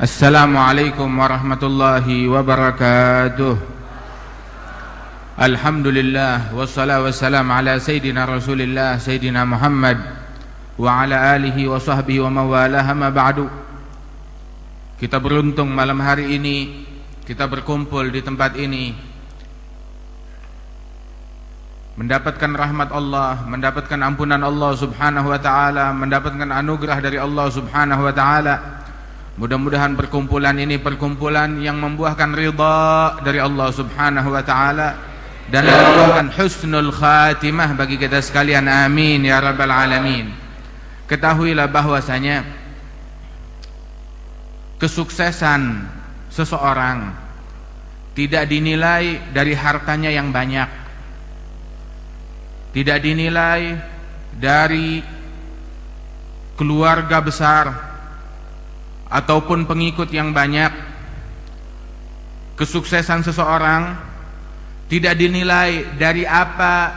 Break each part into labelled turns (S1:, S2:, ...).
S1: Assalamualaikum warahmatullahi wabarakatuh. Alhamdulillah Wassalamu wassalam ala Sayyidina Rasulillah Sayyidina Muhammad Wa ala alihi wa sahbihi wa mawalah ma ba'du. Kita beruntung malam hari ini Kita berkumpul di tempat ini. Mendapatkan rahmat Allah Mendapatkan ampunan Allah subhanahu wa ta'ala Mendapatkan anugerah dari Allah subhanahu wa ta'ala. Mudah-mudahan perkumpulan ini perkumpulan yang membuahkan ridha dari Allah Subhanahu wa taala dan membuahkan husnul khatimah bagi kita sekalian. Amin ya rabbal alamin. Ketahuilah bahwasanya kesuksesan seseorang tidak dinilai dari hartanya yang banyak tidak dinilai dari keluarga besar ataupun pengikut yang banyak kesuksesan seseorang tidak dinilai dari apa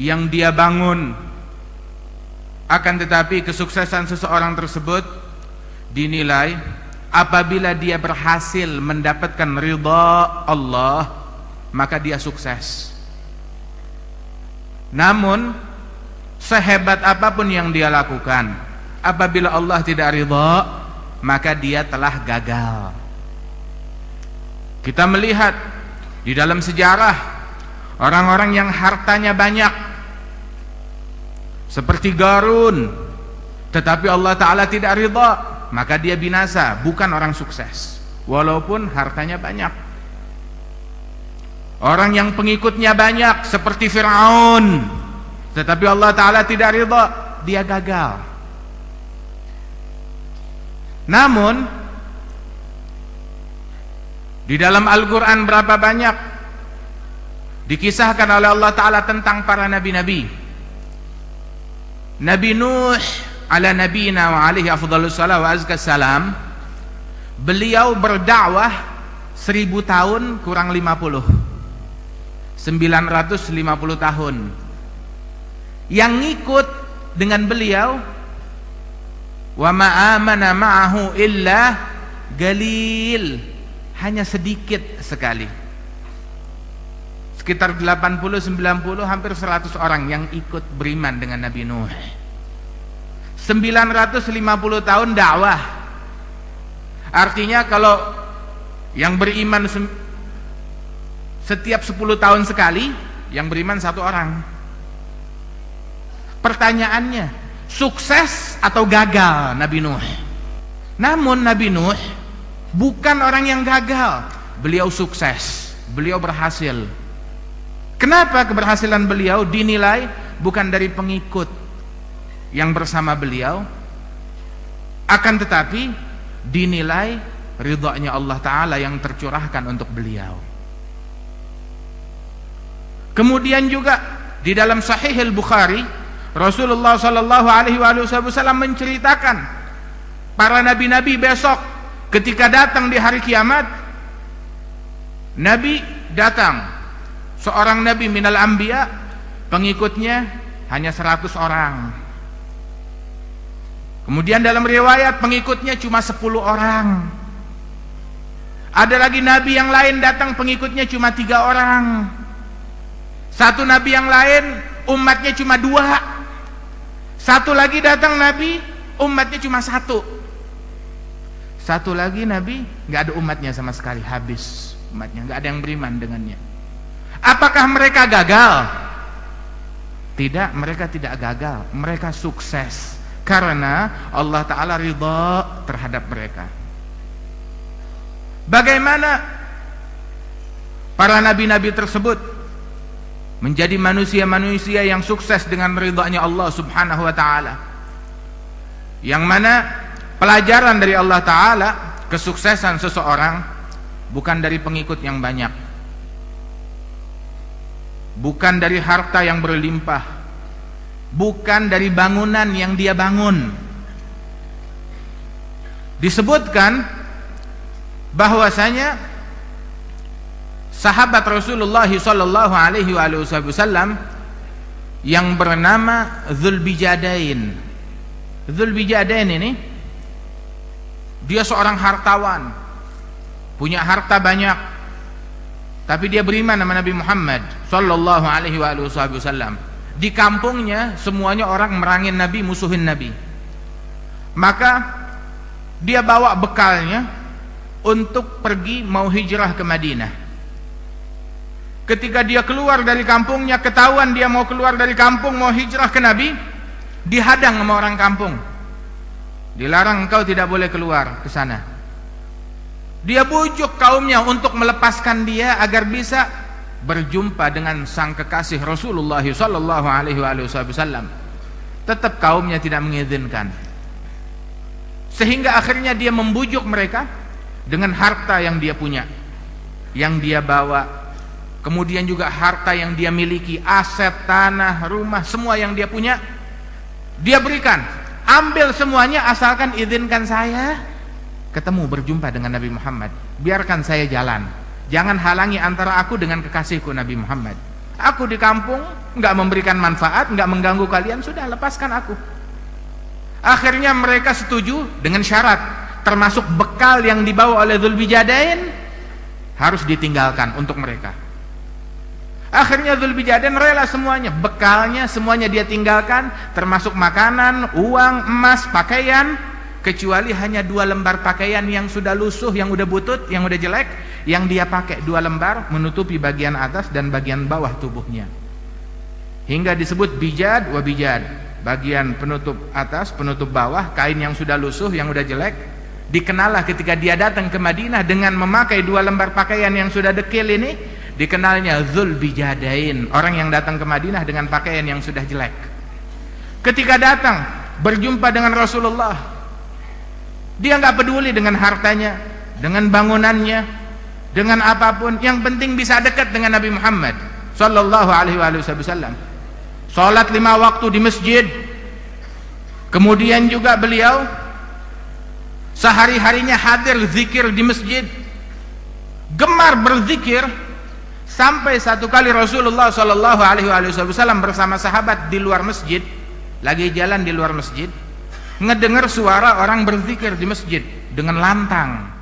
S1: yang dia bangun. Akan tetapi kesuksesan seseorang tersebut dinilai apabila dia berhasil mendapatkan ridha Allah maka dia sukses. Namun sehebat apa pun yang dia lakukan apabila Allah tidak ridha maka dia telah gagal kita melihat di dalam sejarah orang-orang yang hartanya banyak seperti Garun tetapi Allah Ta'ala tidak ridha maka dia binasa, bukan orang sukses. Walaupun hartanya banyak. Orang yang pengikutnya banyak seperti Firaun, tetapi Allah taala tidak ridha, dia gagal. Namun di dalam Al-Qur'an berapa banyak dikisahkan oleh Allah taala tentang para nabi-nabi. Nabi Nuh ala nabiyina wa alihi afdhalus salam wa azka salam beliau berdakwah seribu tahun kurang lima puluh sembilan ratus lima puluh tahun yang ngikut dengan beliau wa ma'amana ma'ahu illa galil. Hanya sedikit sekali. Sekitar 80 90 hampir 100 orang yang ikut beriman dengan Nabi Nuh. 950 tahun dakwah. Artinya kalau yang beriman setiap 10 tahun sekali yang beriman satu orang. Pertanyaannya sukses atau gagal Nabi Nuh. Namun Nabi Nuh bukan orang yang gagal. Beliau sukses. Beliau berhasil. Kenapa keberhasilan beliau dinilai bukan dari pengikut yang bersama beliau? Akan tetapi dinilai ridhonya Allah taala yang tercurahkan untuk beliau. Kemudian juga di dalam Sahih Al-Bukhari Rasulullah sallallahu alaihi wasallam menceritakan para nabi-nabi besok ketika datang di hari kiamat nabi datang seorang nabi minal anbiya pengikutnya hanya 100 orang Kemudian dalam riwayat pengikutnya cuma 10 orang. Ada lagi nabi yang lain datang pengikutnya cuma tiga orang. Satu nabi yang lain umatnya cuma dua. Satu lagi datang nabi umatnya cuma satu. Satu lagi nabi nggak ada umatnya sama sekali habis umatnya nggak ada yang beriman dengannya. Apakah mereka gagal? Tidak, mereka tidak gagal. Mereka sukses karena Allah Ta'ala ridha terhadap mereka bagaimana para nabi-nabi tersebut menjadi manusia-manusia yang sukses dengan ridhanya Allah Subhanahu wa taala. Yang mana pelajaran dari Allah taala kesuksesan seseorang bukan dari pengikut yang banyak. Bukan dari harta yang berlimpah, bukan dari bangunan yang dia bangun disebutkan bahwasanya sahabat Rasulullah sallallahu alaihi wasallam yang bernama Zulbijadain. Zulbijadain ini dia seorang hartawan. Punya harta banyak. Tapi dia beriman sama Nabi Muhammad sallallahu alaihi wasallam. Di kampungnya semuanya orang merangin Nabi musuhin Nabi. Maka dia bawa bekalnya untuk pergi mau hijrah ke Madinah ketika dia keluar dari kampungnya ketahuan dia mau keluar dari kampung mau hijrah ke Nabi dihadang sama orang kampung. Dilarang engkau tidak boleh keluar ke sana. Dia bujuk kaumnya untuk melepaskan dia agar bisa berjumpa dengan sang kekasih Rasulullah sallallahu alaihi wasallam. Tetap kaumnya tidak mengizinkan. Sehingga akhirnya dia membujuk mereka dengan harta yang dia punya yang dia bawa kemudian juga harta yang dia miliki, aset, tanah, rumah, semua yang dia punya, dia berikan. Ambil semuanya asalkan izinkan saya ketemu berjumpa dengan Nabi Muhammad. Biarkan saya jalan. Jangan halangi antara aku dengan kekasihku Nabi Muhammad. Aku di kampung nggak memberikan manfaat, nggak mengganggu kalian, sudah lepaskan aku. Akhirnya mereka setuju dengan syarat termasuk bekal yang dibawa oleh Zulbijadain harus ditinggalkan untuk mereka. Akhirnya Zulbijadin rela semuanya, bekalnya semuanya dia tinggalkan, termasuk makanan, uang, emas, pakaian, kecuali hanya dua lembar pakaian yang sudah lusuh, yang udah butut, yang udah jelek, yang dia pakai. Dua lembar menutupi bagian atas dan bagian bawah tubuhnya. Hingga disebut bijad wa bijad, bagian penutup atas, penutup bawah, kain yang sudah lusuh, yang udah jelek, dikenallah ketika dia datang ke Madinah dengan memakai dua lembar pakaian yang sudah dekil ini dikenalnya Zul Bijadain orang yang datang ke Madinah dengan pakaian yang sudah jelek. Ketika datang berjumpa dengan Rasulullah. Dia nggak peduli dengan hartanya dengan bangunannya dengan apa pun. Yang penting bisa dekat dengan Nabi Muhammad sallallahu alaihi salat lima waktu di masjid. Kemudian juga beliau sehari-harinya hadir zikir di masjid. Gemar berzikir Sampai satu kali Rasulullah Shallallahu Alaihi Wasallam bersama sahabat di luar masjid, lagi jalan di luar masjid, ngedengar suara orang berzikir di masjid dengan lantang.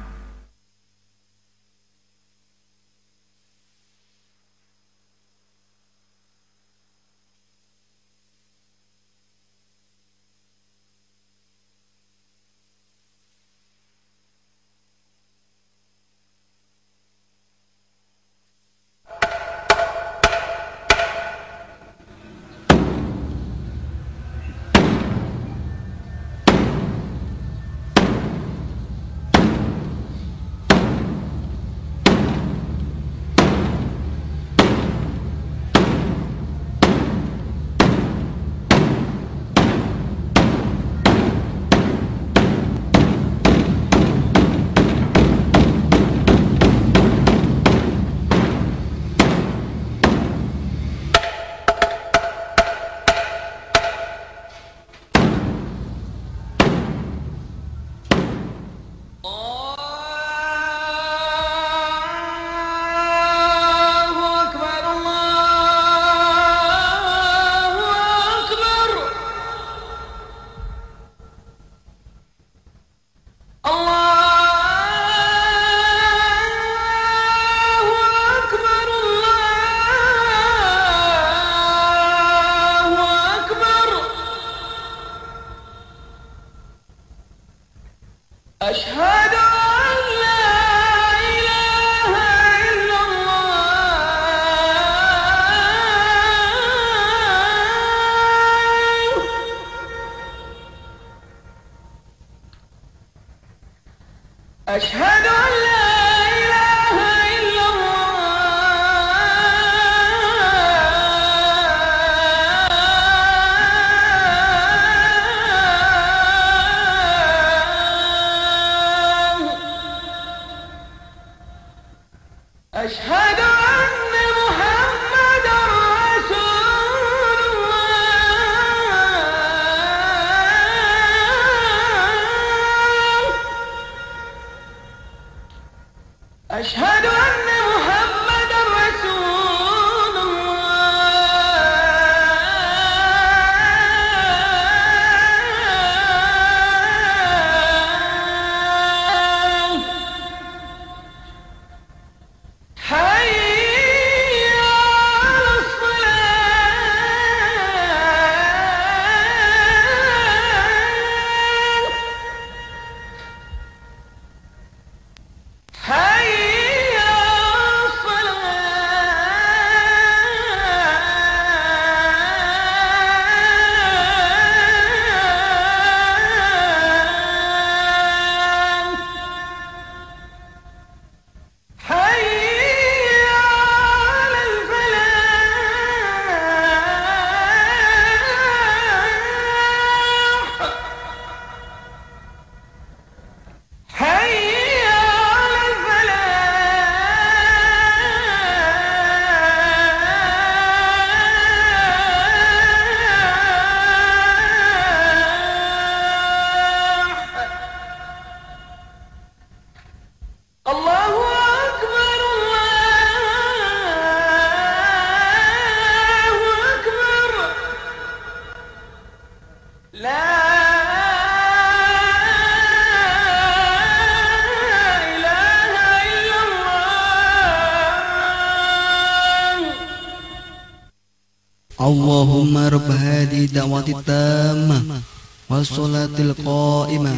S2: اللهم رب هذه الدعوة التامة والصلاة القائمة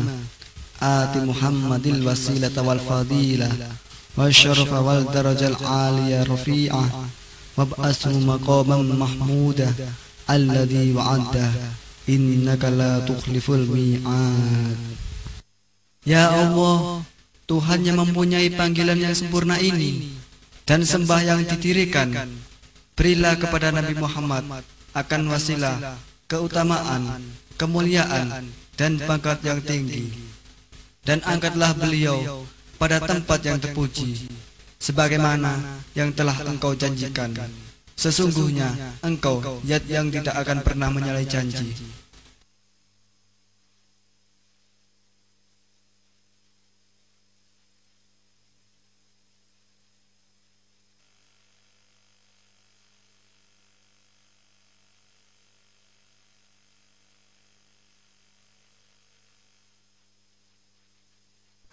S2: آت محمد الوسيلة والفضيلة والشرف والدرجة العالية رفيعة وابأسه مقاما محمودا الذي وعده إنك لا تخلف الميعاد Ya Allah, Tuhan yang mempunyai panggilan yang sempurna ini dan sembah yang ditirikan, berilah kepada Nabi Muhammad akan wasilah, keutamaan, kemuliaan, dan pangkat yang tinggi. Dan angkatlah beliau pada tempat yang terpuji, sebagaimana yang telah engkau janjikan. Sesungguhnya engkau yat yang tidak akan pernah menyalahi janji.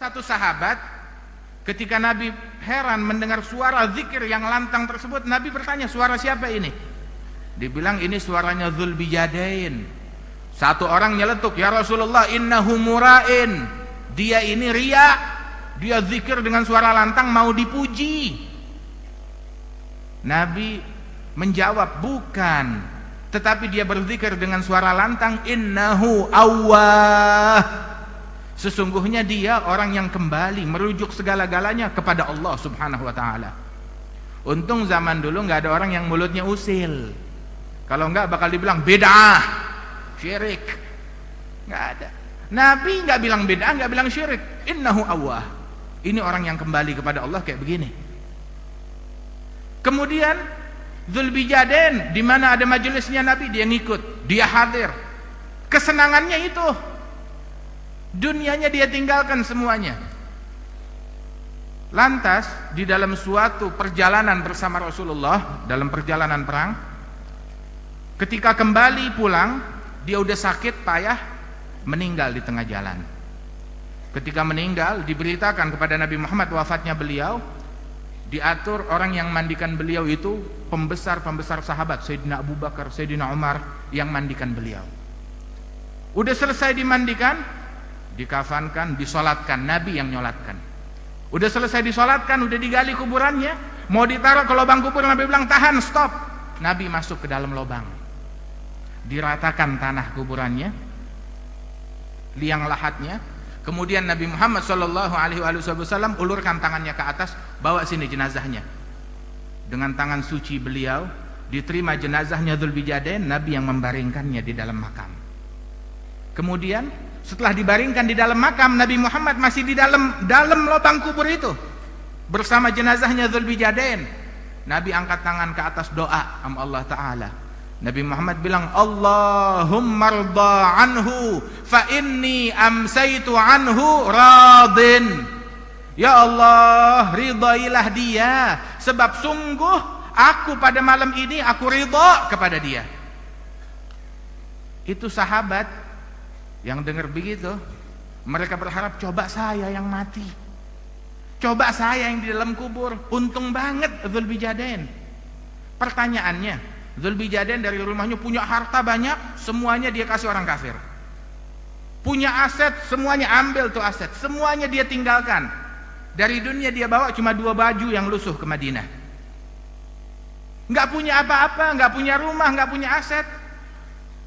S1: Satu sahabat ketika Nabi heran mendengar suara zikir yang lantang tersebut, Nabi bertanya, "Suara siapa ini?" Dibilang ini suaranya Zulbijadain. Satu orang nyeletuk, "Ya Rasulullah, innahu mura'in." Dia ini ria. Dia zikir dengan suara lantang mau dipuji. Nabi menjawab, "Bukan." Tetapi dia berzikir dengan suara lantang, "Innahu awwah." Sesungguhnya dia orang yang kembali merujuk segala-galanya kepada Allah Subhanahu wa taala. Untung zaman dulu nggak ada orang yang mulutnya usil. Kalau enggak bakal dibilang bid'ah, syirik. Nggak ada. Nabi nggak bilang bid'ah, nggak bilang syirik. Innahu awwah. Ini orang yang kembali kepada Allah kayak begini. Kemudian Zulbijaden di mana ada majelisnya Nabi dia ngikut, dia hadir. Kesenangannya itu Dunianya dia tinggalkan semuanya. Lantas di dalam suatu perjalanan bersama Rasulullah dalam perjalanan perang, ketika kembali pulang, dia udah sakit payah, meninggal di tengah jalan. Ketika meninggal, diberitakan kepada Nabi Muhammad wafatnya beliau, diatur orang yang mandikan beliau itu pembesar-pembesar sahabat Sayyidina Abu Bakar, Sayyidina Umar yang mandikan beliau. Udah selesai dimandikan, dikafankan, disolatkan, Nabi yang nyolatkan. Udah selesai disolatkan, udah digali kuburannya, mau ditaruh ke lubang kubur, Nabi bilang tahan, stop. Nabi masuk ke dalam lubang, diratakan tanah kuburannya, liang lahatnya. Kemudian Nabi Muhammad Shallallahu Alaihi Wasallam ulurkan tangannya ke atas, bawa sini jenazahnya. Dengan tangan suci beliau, diterima jenazahnya Dzulbijadain, Nabi yang membaringkannya di dalam makam. Kemudian setelah dibaringkan di dalam makam Nabi Muhammad masih di dalam dalam lubang kubur itu bersama jenazahnya Zulbijadain. Nabi angkat tangan ke atas doa sama Allah taala. Nabi Muhammad bilang Allahumma rda anhu fa inni amsaitu anhu radin. Ya Allah, ridailah dia sebab sungguh aku pada malam ini aku ridha kepada dia. Itu sahabat yang dengar begitu, mereka berharap coba saya yang mati. Coba saya yang di dalam kubur. Untung banget Zulbijadain. Pertanyaannya, Zulbijadain dari rumahnya punya harta banyak, semuanya dia kasih orang kafir. Punya aset, semuanya ambil tuh aset. Semuanya dia tinggalkan. Dari dunia dia bawa cuma dua baju yang lusuh ke Madinah. Nggak punya apa-apa, nggak punya rumah, nggak punya aset.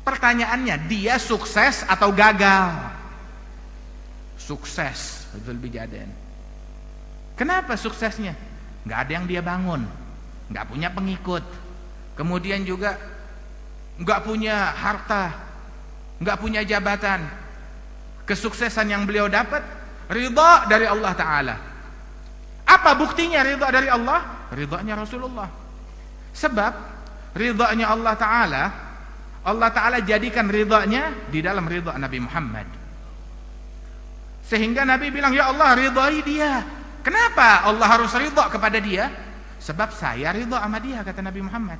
S1: Pertanyaannya, dia sukses atau gagal? Sukses, Betul Bijaden. Kenapa suksesnya? Gak ada yang dia bangun, gak punya pengikut. Kemudian juga gak punya harta, gak punya jabatan. Kesuksesan yang beliau dapat ridha dari Allah Taala. Apa buktinya ridha dari Allah? Ridhanya Rasulullah. Sebab ridhanya Allah Taala Allah Ta'ala jadikan ridhanya di dalam ridha Nabi Muhammad. Sehingga Nabi bilang ya Allah ridhai dia. Kenapa Allah harus ridha kepada dia? Sebab saya ridha sama dia kata Nabi Muhammad.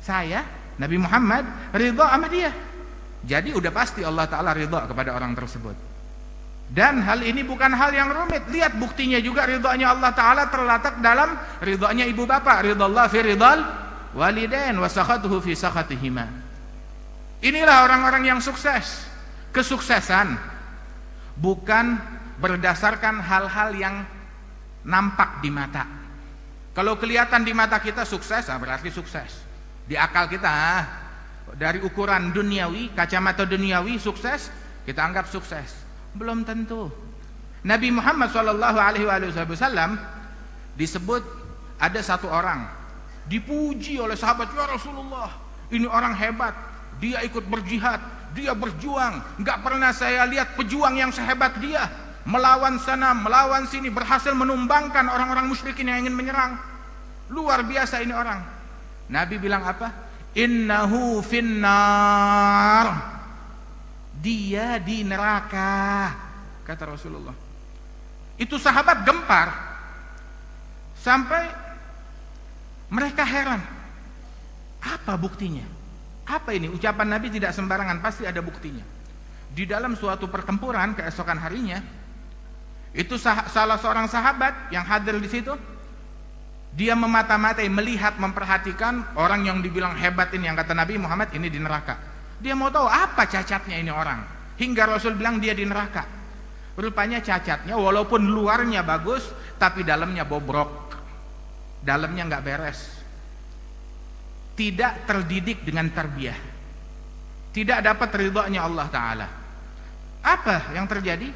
S1: Saya Nabi Muhammad ridha sama dia. Jadi udah pasti Allah Ta'ala ridha kepada orang tersebut. Dan hal ini bukan hal yang rumit. Lihat buktinya juga ridhanya Allah Ta'ala terletak dalam ridhanya ibu bapak. Ridha Allah fi ridhal walidain wa sakhatuhu fi sakhatihima. Inilah orang-orang yang sukses. Kesuksesan bukan berdasarkan hal-hal yang nampak di mata. Kalau kelihatan di mata kita sukses, ah, berarti sukses. Di akal kita, ah, dari ukuran duniawi, kacamata duniawi sukses, kita anggap sukses. Belum tentu. Nabi Muhammad Wasallam disebut ada satu orang dipuji oleh sahabat ya Rasulullah ini orang hebat dia ikut berjihad dia berjuang. Nggak pernah saya lihat pejuang yang sehebat dia. Melawan sana melawan sini berhasil menumbangkan orang-orang musyrikin yang ingin menyerang. Luar biasa ini orang. Nabi bilang apa? Innahu finnar. Dia di neraka kata Rasulullah. Itu sahabat gempar. Sampai mereka heran apa buktinya apa ini? Ucapan Nabi tidak sembarangan, pasti ada buktinya. Di dalam suatu pertempuran keesokan harinya, itu salah seorang sahabat yang hadir di situ, dia memata-matai, melihat, memperhatikan orang yang dibilang hebat ini yang kata Nabi Muhammad ini di neraka. Dia mau tahu apa cacatnya ini orang. Hingga Rasul bilang dia di neraka. Rupanya cacatnya walaupun luarnya bagus, tapi dalamnya bobrok. Dalamnya nggak beres tidak terdidik dengan tarbiyah. Tidak dapat ridhonya Allah Ta'ala. Apa yang terjadi?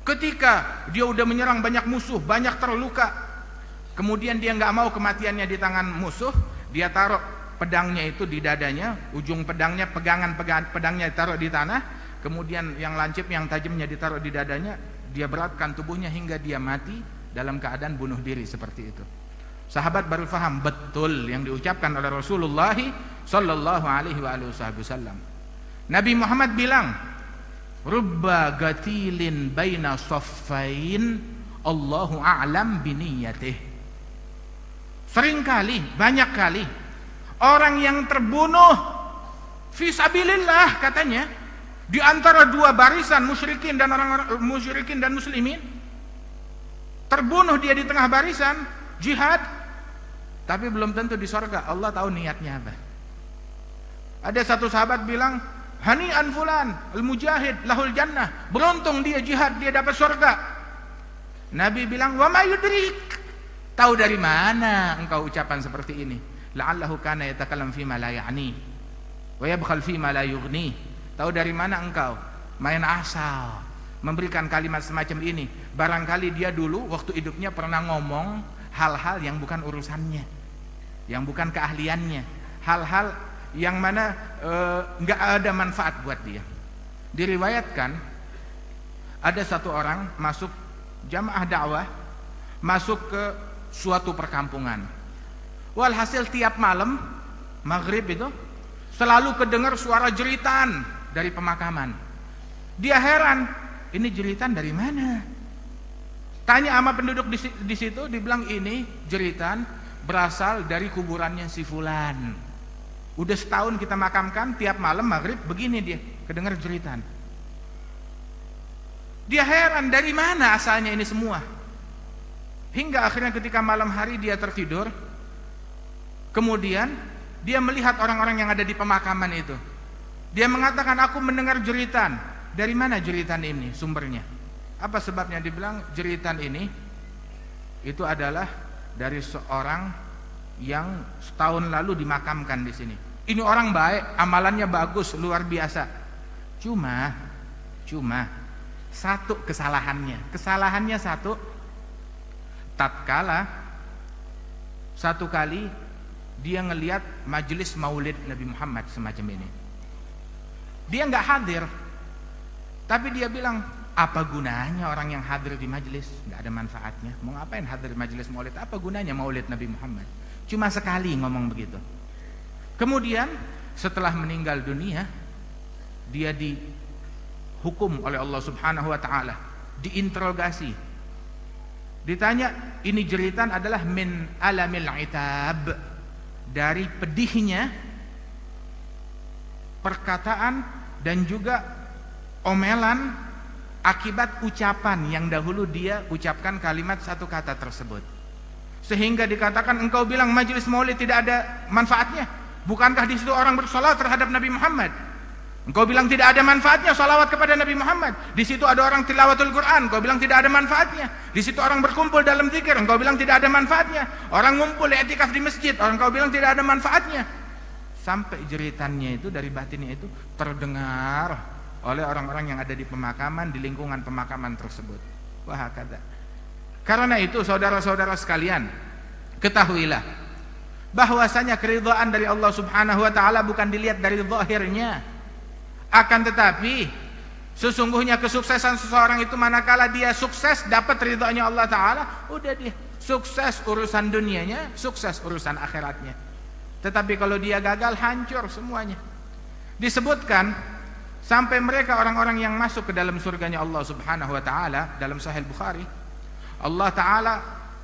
S1: Ketika dia udah menyerang banyak musuh banyak terluka kemudian dia nggak mau kematiannya di tangan musuh dia taruh pedangnya itu di dadanya ujung pedangnya pegangan pedangnya ditaruh di tanah kemudian yang lancip yang tajamnya ditaruh di dadanya dia beratkan tubuhnya hingga dia mati dalam keadaan bunuh diri seperti itu Sahabat baru faham betul yang diucapkan oleh Rasulullah sallallahu alaihi wasallam. Nabi Muhammad bilang, "Rubba gatilin baina saffain, Allahu a'lam biniyatih." Seringkali, banyak kali orang yang terbunuh fisabilillah katanya di antara dua barisan musyrikin dan orang-orang musyrikin dan muslimin terbunuh dia di tengah barisan jihad tapi belum tentu di sorga. Allah tahu niatnya apa. Ada satu sahabat bilang hani anfulan al-mujahid lahul jannah. Beruntung dia jihad dia dapat sorga. Nabi bilang wa ma yudrik? Tahu dari mana engkau ucapan seperti ini? La'allahu kana yatakallam ma la ya'ni wa yabkhal ma la yughni. Tahu dari mana engkau? Main asal. Memberikan kalimat semacam ini. Barangkali dia dulu waktu hidupnya pernah ngomong hal-hal yang bukan urusannya, yang bukan keahliannya, hal-hal yang mana eh, nggak e, ada manfaat buat dia. Diriwayatkan ada satu orang masuk jamaah dakwah masuk ke suatu perkampungan. Walhasil tiap malam maghrib itu selalu kedengar suara jeritan dari pemakaman. Dia heran, ini jeritan dari mana? Tanya sama penduduk di, di situ, dibilang ini jeritan berasal dari kuburannya si Fulan. Udah setahun kita makamkan, tiap malam maghrib begini dia, kedengar jeritan. Dia heran dari mana asalnya ini semua. Hingga akhirnya ketika malam hari dia tertidur, kemudian dia melihat orang-orang yang ada di pemakaman itu. Dia mengatakan aku mendengar jeritan. Dari mana jeritan ini sumbernya? Apa sebabnya dibilang jeritan ini itu adalah dari seorang yang setahun lalu dimakamkan di sini. Ini orang baik, amalannya bagus, luar biasa. Cuma, cuma satu kesalahannya. Kesalahannya satu, tatkala satu kali dia ngelihat majelis maulid Nabi Muhammad semacam ini. Dia nggak hadir, tapi dia bilang apa gunanya orang yang hadir di majelis? Gak ada manfaatnya. Mau ngapain hadir di majelis maulid? Apa gunanya maulid Nabi Muhammad? Cuma sekali ngomong begitu. Kemudian setelah meninggal dunia, dia dihukum oleh Allah Subhanahu wa taala, diinterogasi. Ditanya, ini jeritan adalah min alamil itab. Dari pedihnya perkataan dan juga omelan akibat ucapan yang dahulu dia ucapkan kalimat satu kata tersebut. Sehingga dikatakan engkau bilang majelis maulid tidak ada manfaatnya. Bukankah di situ orang bersolat terhadap Nabi Muhammad? Engkau bilang tidak ada manfaatnya salawat kepada Nabi Muhammad. Di situ ada orang tilawatul Quran. Engkau bilang tidak ada manfaatnya. Di situ orang berkumpul dalam zikir. Engkau bilang tidak ada manfaatnya. Orang ngumpul etikaf di masjid. Orang engkau bilang tidak ada manfaatnya. Sampai jeritannya itu dari batinnya itu terdengar oleh orang-orang yang ada di pemakaman di lingkungan pemakaman tersebut. Wah kata. Karena itu saudara-saudara sekalian, ketahuilah bahwasanya keridhaan dari Allah Subhanahu wa taala bukan dilihat dari zahirnya akan tetapi sesungguhnya kesuksesan seseorang itu manakala dia sukses dapat ridhonya Allah taala, udah dia sukses urusan dunianya, sukses urusan akhiratnya. Tetapi kalau dia gagal hancur semuanya. Disebutkan sampai mereka orang-orang yang masuk ke dalam surganya Allah Subhanahu wa taala dalam Sahih Bukhari, Allah taala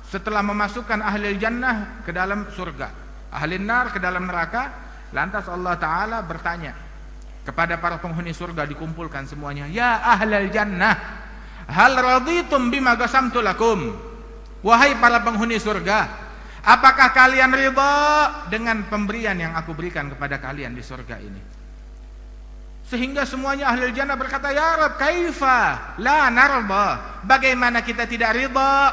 S1: setelah memasukkan ahli jannah ke dalam surga, ahli nar ke dalam neraka, lantas Allah taala bertanya, kepada para penghuni surga dikumpulkan semuanya ya ahlal jannah hal raditum bima qasamtu lakum? Wahai para penghuni surga apakah kalian ridha dengan pemberian yang aku berikan kepada kalian di surga ini sehingga semuanya ahli jannah berkata ya rab kaifa? La narda. Bagaimana kita tidak ridha?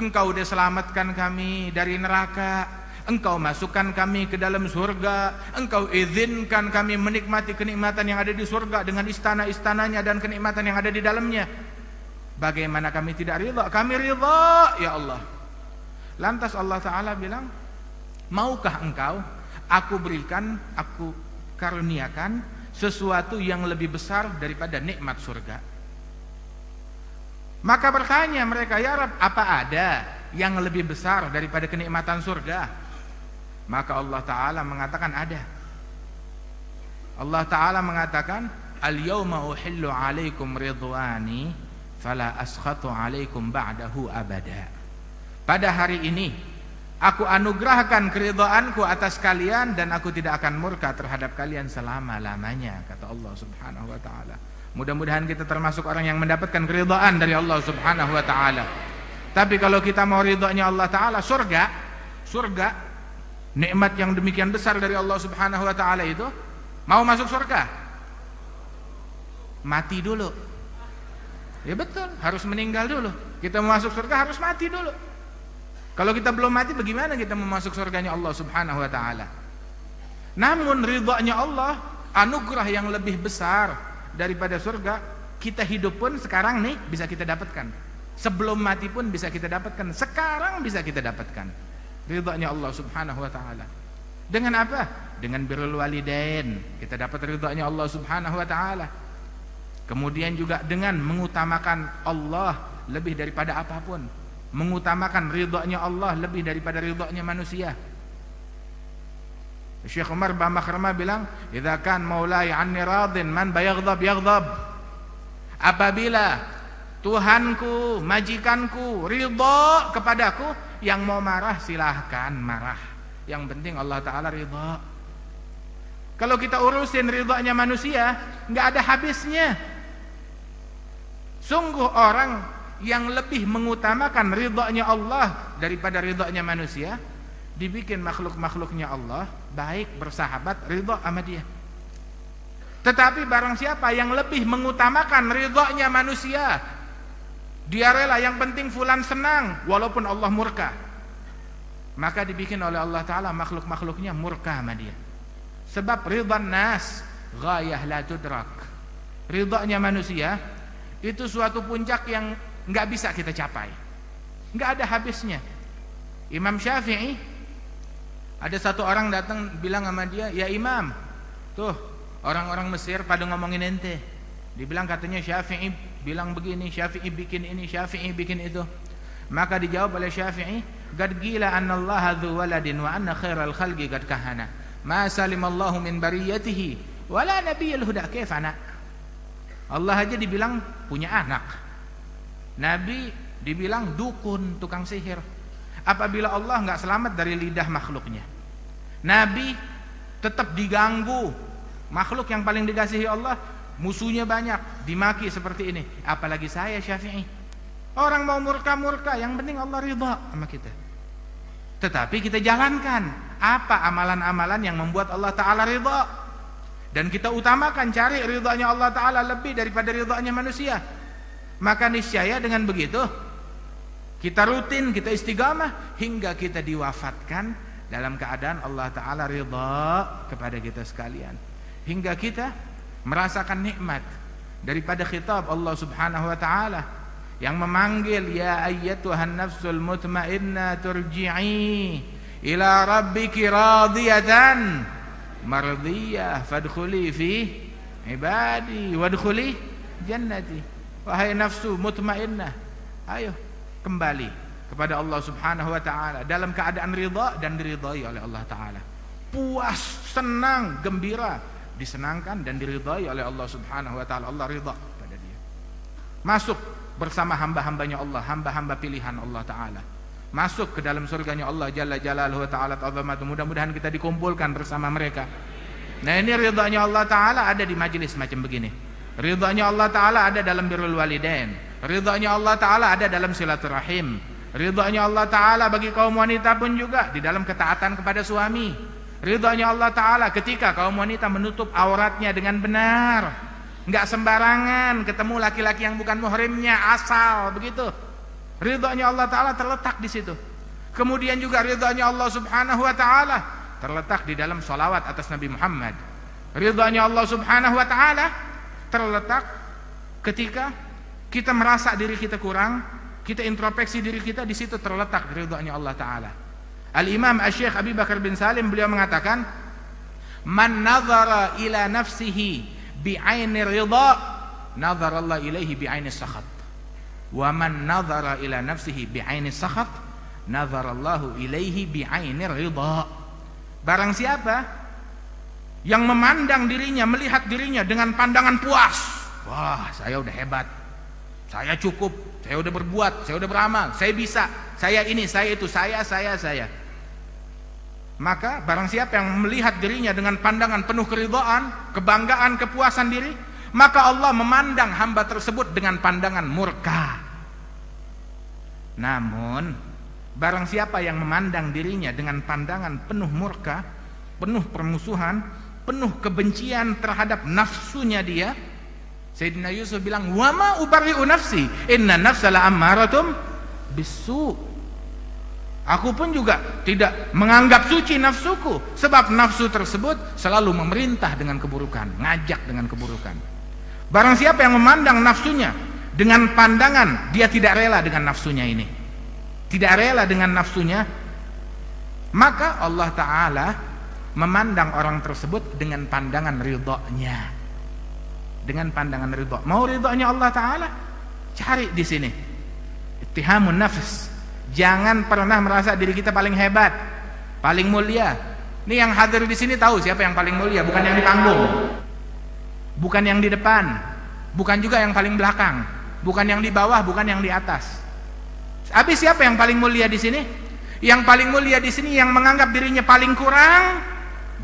S1: Engkau sudah selamatkan kami dari neraka. Engkau masukkan kami ke dalam surga. Engkau izinkan kami menikmati kenikmatan yang ada di surga Dengan istana-istananya dan kenikmatan yang ada di dalamnya. Bagaimana kami tidak ridha? Kami ridha ya Allah. Lantas Allah Ta'ala bilang Maukah engkau Aku berikan, aku karuniakan Sesuatu yang lebih besar daripada nikmat surga. Maka bertanya mereka Ya Rab, apa ada yang lebih besar daripada kenikmatan surga? Maka Allah Ta'ala mengatakan ada. Allah Ta'ala mengatakan Al-yawma uhillu alaikum ridwani Fala askhatu alaikum ba'dahu abada. Pada hari ini Aku anugerahkan keridhaanku atas kalian Dan aku tidak akan murka terhadap kalian selama-lamanya Kata Allah subhanahu wa ta'ala. Mudah-mudahan kita termasuk orang yang mendapatkan keridhaan dari Allah subhanahu wa ta'ala. Tapi kalau kita mau ridhonya Allah ta'ala Surga Surga nikmat yang demikian besar dari Allah Subhanahu wa taala itu mau masuk surga? Mati dulu. Ya betul harus meninggal dulu. Kita mau masuk surga harus mati dulu kalau kita belum mati bagaimana kita mau masuk surganya Allah Subhanahu wa taala namun ridhonya Allah anugerah yang lebih besar daripada surga kita hidup pun sekarang nih bisa kita dapatkan sebelum mati pun bisa kita dapatkan sekarang bisa kita dapatkan ridhonya Allah Subhanahu wa taala. Dengan apa? Dengan birrul walidain. Kita dapat ridhonya Allah Subhanahu wa taala. Kemudian juga dengan mengutamakan Allah lebih daripada apa pun. Mengutamakan ridhonya Allah lebih daripada ridhonya manusia. Syekh Umar bin Makhrama bilang, "Idza kan maulai anni radin man bayaghdab yaghdab." Apabila Tuhanku, majikanku ridha kepadaku, yang mau marah silahkan marah. Yang penting Allah Ta'ala ridha. Kalau kita urusin ridhanya manusia, nggak ada habisnya. Sungguh orang yang lebih mengutamakan ridhanya Allah daripada ridhanya manusia, dibikin makhluk-makhluknya Allah baik bersahabat ridha sama dia. Tetapi barang siapa yang lebih mengutamakan ridhonya manusia dia rela yang penting fulan senang walaupun Allah murka. Maka dibikin oleh Allah taala makhluk-makhluknya murka sama dia. Sebab ridhan nas ghayah la tudrak. Ridhanya manusia itu suatu puncak yang nggak bisa kita capai. nggak ada habisnya. Imam Syafi'i ada satu orang datang bilang sama dia, "Ya Imam, tuh orang-orang Mesir pada ngomongin ente." Dibilang katanya Syafi'i bilang begini, Syafi'i bikin ini, Syafi'i bikin itu. Maka dijawab oleh Syafi'i, "Qad qila anna Allah dzu waladin wa anna khairal khalqi qad kahana. Ma salimallahu min bariyatihi wala nabiyyul huda kaifana." Allah aja dibilang punya anak. Nabi dibilang dukun, tukang sihir. Apabila Allah enggak selamat dari lidah makhluknya. Nabi tetap diganggu. Makhluk yang paling dikasihi Allah musuhnya banyak, dimaki seperti ini. Apalagi saya Syafi'i. Orang mau murka-murka, yang penting Allah ridha sama kita. Tetapi kita jalankan apa amalan-amalan yang membuat Allah Ta'ala ridha. Dan kita utamakan cari ridhanya Allah Ta'ala lebih daripada ridhanya manusia. Maka niscaya dengan begitu kita rutin, kita istigamah hingga kita diwafatkan dalam keadaan Allah Ta'ala ridha kepada kita sekalian. Hingga kita merasakan nikmat daripada khitab Allah Subhanahu wa taala yang memanggil ya ayyatuhan nafsul mutmainnah turji'i ila rabbiki radiyatan mardiyah fadkhuli fi ibadi wadkhuli jannati wahai nafsu mutmainnah ayo kembali kepada Allah Subhanahu wa taala dalam keadaan ridha dan diridhai oleh Allah taala puas senang gembira disenangkan dan diridhai oleh Allah Subhanahu wa taala. Allah ridha pada dia. Masuk bersama hamba-hambanya Allah, hamba-hamba pilihan Allah taala. Masuk ke dalam surganya Allah Jalla Jalaluhu taala. Mudah-mudahan kita dikumpulkan bersama mereka. Nah, ini ridhanya Allah taala ada di majelis macam begini. Ridhanya Allah taala ada dalam birrul walidain. Ridhanya Allah taala ada dalam silaturahim. Ridhanya Allah taala bagi kaum wanita pun juga di dalam ketaatan kepada suami. Ridhonya Allah Ta'ala ketika kaum wanita menutup auratnya dengan benar. Enggak sembarangan ketemu laki-laki yang bukan muhrimnya asal begitu. Ridhonya Allah Ta'ala terletak di situ. Kemudian juga ridhonya Allah Subhanahu Wa Ta'ala terletak di dalam salawat atas Nabi Muhammad. Ridhonya Allah Subhanahu Wa Ta'ala terletak ketika kita merasa diri kita kurang, kita introspeksi diri kita di situ terletak ridhonya Allah Ta'ala. Al-Imam Asy-Syaikh Abi Bakar bin Salim beliau mengatakan Man nazara ila nafsihi bi'aini ridha nazara Allah ilaihi bi'aini sakhat wa man nazara ila nafsihi bi'aini sakhat nazara Allah ilaihi bi'aini ridha Barang siapa yang memandang dirinya melihat dirinya dengan pandangan puas. Wah saya udah hebat. Saya cukup. Saya udah berbuat. Saya udah beramal. Saya bisa. Saya ini saya itu. Saya saya saya. Maka barang siapa yang melihat dirinya dengan pandangan penuh keridhaan, kebanggaan, kepuasan diri, maka Allah memandang hamba tersebut dengan pandangan murka. Namun, barang siapa yang memandang dirinya dengan pandangan penuh murka, penuh permusuhan, penuh kebencian terhadap nafsunya dia, Sayyidina Yusuf bilang, "Wa ma ubarri'u nafsi, inna nafsa la'ammaratum bisu." Aku pun juga tidak menganggap suci nafsuku sebab nafsu tersebut selalu memerintah dengan keburukan, ngajak dengan keburukan. Barang siapa yang memandang nafsunya dengan pandangan dia tidak rela dengan nafsunya ini. Tidak rela dengan nafsunya, maka Allah taala memandang orang tersebut dengan pandangan ridhonya. Dengan pandangan ridho. Mau ridhonya Allah taala? Cari di sini. Ittihamun nafs Jangan pernah merasa diri kita paling hebat, paling mulia. Ini yang hadir di sini tahu siapa yang paling mulia, bukan yang di panggung. Bukan yang di depan, bukan juga yang paling belakang, bukan yang di bawah, bukan yang di atas. Habis siapa yang paling mulia di sini? Yang paling mulia di sini yang menganggap dirinya paling kurang,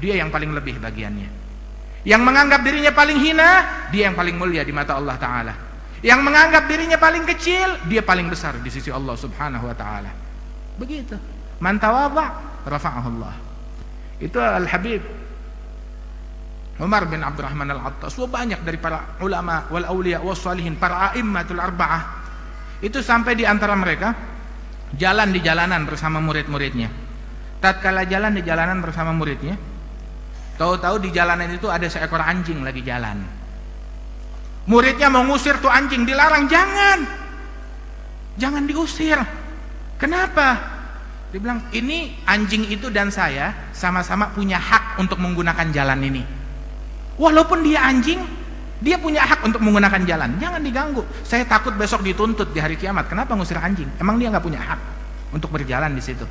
S1: dia yang paling lebih bagiannya. Yang menganggap dirinya paling hina, dia yang paling mulia di mata Allah taala. Yang menganggap dirinya paling kecil, dia paling besar di sisi Allah Subhanahu wa taala. Begitu. Man tawadha Allah. Itu Al-Habib Umar bin Abdurrahman Al-Attas. Wah banyak dari para ulama wal auliya was salihin, para a'immatul arba'ah. Itu sampai di antara mereka jalan di jalanan bersama murid-muridnya. Tatkala jalan di jalanan bersama muridnya, tahu-tahu di jalanan itu ada seekor anjing lagi jalan. Muridnya mau ngusir tuh anjing, dilarang, jangan. Jangan diusir. Kenapa? Dia bilang, ini anjing itu dan saya sama-sama punya hak untuk menggunakan jalan ini. Walaupun dia anjing, dia punya hak untuk menggunakan jalan. Jangan diganggu. Saya takut besok dituntut di hari kiamat. Kenapa ngusir anjing? Emang dia nggak punya hak untuk berjalan di situ.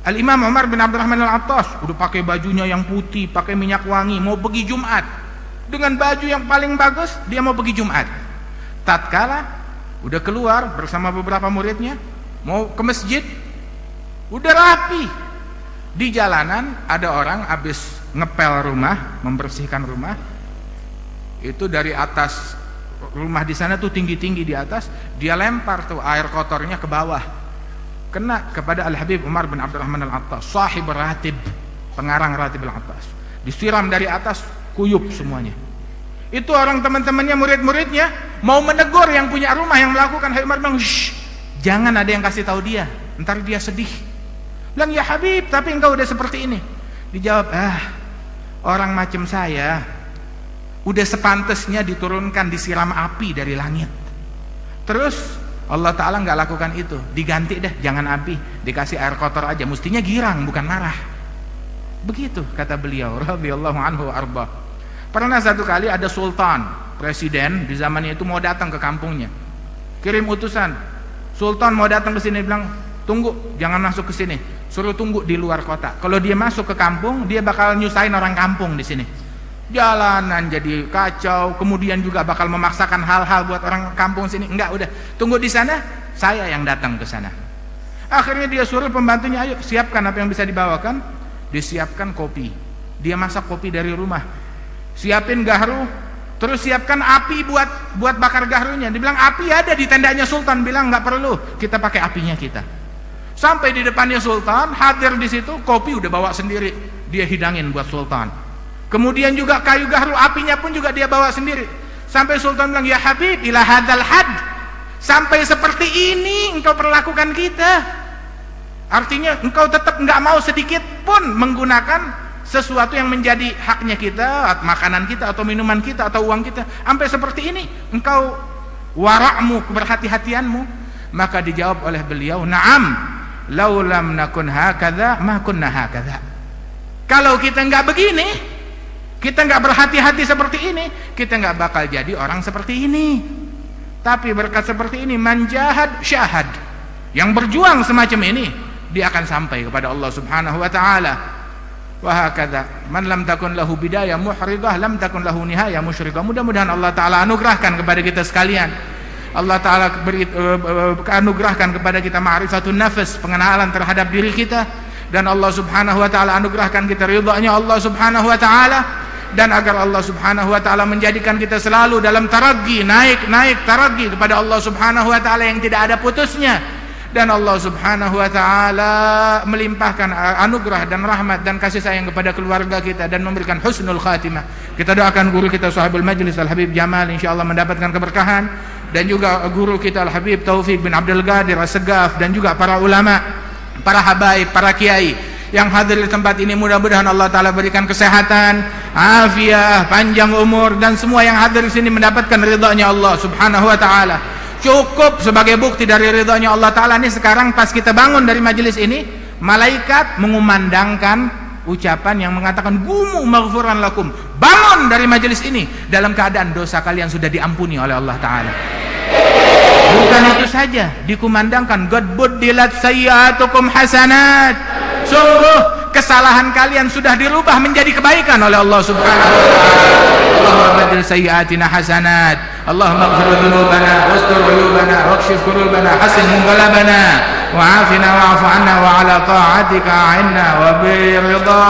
S1: Al Imam Umar bin Abdurrahman Al Attas udah pakai bajunya yang putih, pakai minyak wangi, mau pergi Jumat. Dengan baju yang paling bagus dia mau pergi Jumat. Tatkala udah keluar bersama beberapa muridnya mau ke masjid udah rapi. Di jalanan ada orang habis ngepel rumah membersihkan rumah. Itu dari atas rumah di sana tuh tinggi-tinggi di atas. Dia lempar tuh air kotornya ke bawah kena kepada Al-Habib Umar bin Abdurrahman Al-Attas, sahib ratib, pengarang ratib Al-Attas. Disiram dari atas, kuyup semuanya. Itu orang teman-temannya, murid-muridnya mau menegur yang punya rumah yang melakukan. Habib Umar bilang, jangan ada yang kasih tahu dia, ntar dia sedih. Bilang ya Habib, tapi engkau udah seperti ini. Dijawab, ah, orang macam saya udah sepantasnya diturunkan disiram api dari langit. Terus Allah Ta'ala nggak lakukan itu. Diganti deh jangan api dikasih air kotor aja. Mestinya girang bukan marah. Begitu kata beliau radhiyallahu anhu arba pernah satu kali ada sultan presiden di zamannya itu mau datang ke kampungnya. Kirim utusan. Sultan mau datang ke sini bilang tunggu jangan masuk ke sini. Suruh tunggu di luar kota. Kalau dia masuk ke kampung dia bakal nyusahin orang kampung di sini jalanan jadi kacau kemudian juga bakal memaksakan hal-hal buat orang kampung sini. Enggak udah. Tunggu di sana saya yang datang ke sana. Akhirnya dia suruh pembantunya ayo siapkan apa yang bisa dibawakan. Disiapkan kopi. Dia masak kopi dari rumah. Siapin gahru terus siapkan api buat buat bakar gahrunya dibilang api ada di tendanya sultan. Bilang nggak perlu kita pakai apinya kita. Sampai di depannya sultan hadir di situ kopi udah bawa sendiri. Dia hidangin buat sultan Kemudian juga kayu gahru apinya pun juga dia bawa sendiri. Sampai Sultan bilang, "Ya Habib, ila hadal had." Sampai seperti ini engkau perlakukan kita. Artinya engkau tetap enggak mau sedikit pun menggunakan sesuatu yang menjadi haknya kita, makanan kita atau minuman kita atau uang kita. Sampai seperti ini engkau warakmu, keberhati-hatianmu. Maka dijawab oleh beliau, "Na'am, laulam nakun hakadha ma kunna hakadha." Kalau kita enggak begini, kita nggak berhati-hati seperti ini, kita nggak bakal jadi orang seperti ini. Tapi berkat seperti ini manjahad syahad. Yang berjuang semacam ini, dia akan sampai kepada Allah Subhanahu wa taala. Wa man lam takun lahu bidayah muhridah lam takun lahu nihayah musyriqah. Mudah-mudahan Allah taala anugerahkan kepada kita sekalian. Allah taala beri uh, anugerahkan kepada kita ma'rifatun nafas, pengenalan terhadap diri kita dan Allah Subhanahu wa taala anugerahkan kita ridhanya Allah Subhanahu wa taala dan agar Allah Subhanahu wa taala menjadikan kita selalu dalam taraggi naik-naik taraggi kepada Allah Subhanahu wa taala yang tidak ada putusnya. Dan Allah Subhanahu wa taala melimpahkan anugerah dan rahmat dan kasih sayang kepada keluarga kita dan memberikan husnul khatimah. Kita doakan guru kita Sahibul Majlis Al Habib Jamal insyaallah mendapatkan keberkahan. Dan juga guru kita Al Habib Taufik bin Abdul Qadir As-Segaf dan juga para ulama, para habaib, para kiai yang hadir di tempat ini mudah-mudahan Allah taala berikan kesehatan, afiah, panjang umur dan semua yang hadir di sini mendapatkan ridhonya Allah Subhanahu wa taala. Cukup sebagai bukti dari ridhonya Allah taala ini sekarang pas kita bangun dari majelis ini, malaikat mengumandangkan ucapan yang mengatakan gumu maghfuran lakum. Bangun dari majelis ini dalam keadaan dosa kalian sudah diampuni oleh Allah taala. Bukan itu saja, dikumandangkan God buddilat sayyiatukum hasanat sungguh kesalahan kalian sudah dirubah menjadi kebaikan oleh Allah Subhanahu wa taala. Allahumma badil sayyiatina hasanat. Allahumma ighfir dhunubana wastur uyubana wakshif kurubana hasin munqalabana وعافنا واعف عنا وعلى طاعتك أعنا وبرضا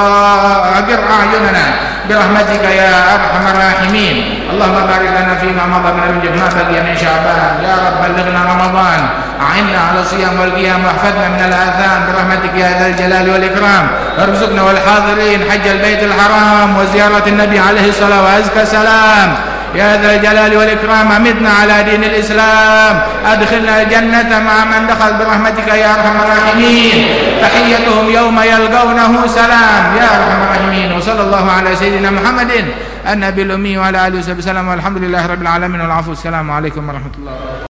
S1: أقر أعيننا برحمتك يا أرحم الراحمين. اللهم بارك لنا فيما مضى من رجب ما بقي من شعبان. يا رب بلغنا رمضان. أعنا على الصيام والقيام واحفظنا من الآثام برحمتك يا ذا الجلال والإكرام. ارزقنا والحاضرين حج البيت الحرام وزيارة النبي عليه الصلاة وأزكى سلام يا ذا الجلال والإكرام أمدنا على دين الإسلام. أدخلنا الجنة مع من دخل برحمتك يا أرحم الراحمين. تحيتهم يوم يلقونه سلام. يا أرحم الراحمين. وصلى الله على سيدنا محمد النبي الأمي وعلى آله وصحبه وسلم. والحمد لله رب العالمين. والعفو. السلام عليكم ورحمة الله.